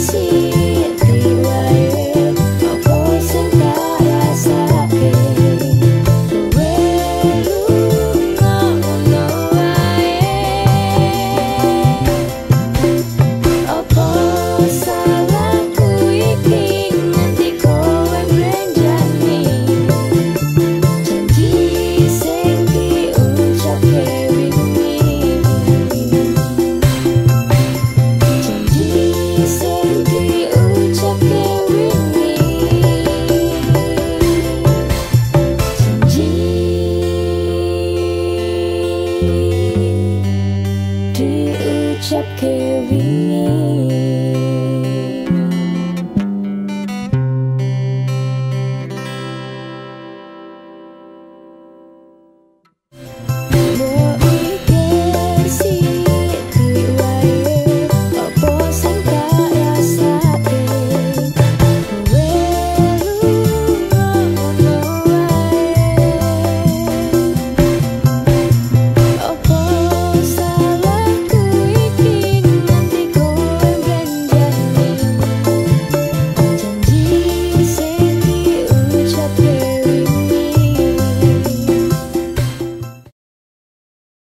see. Carey.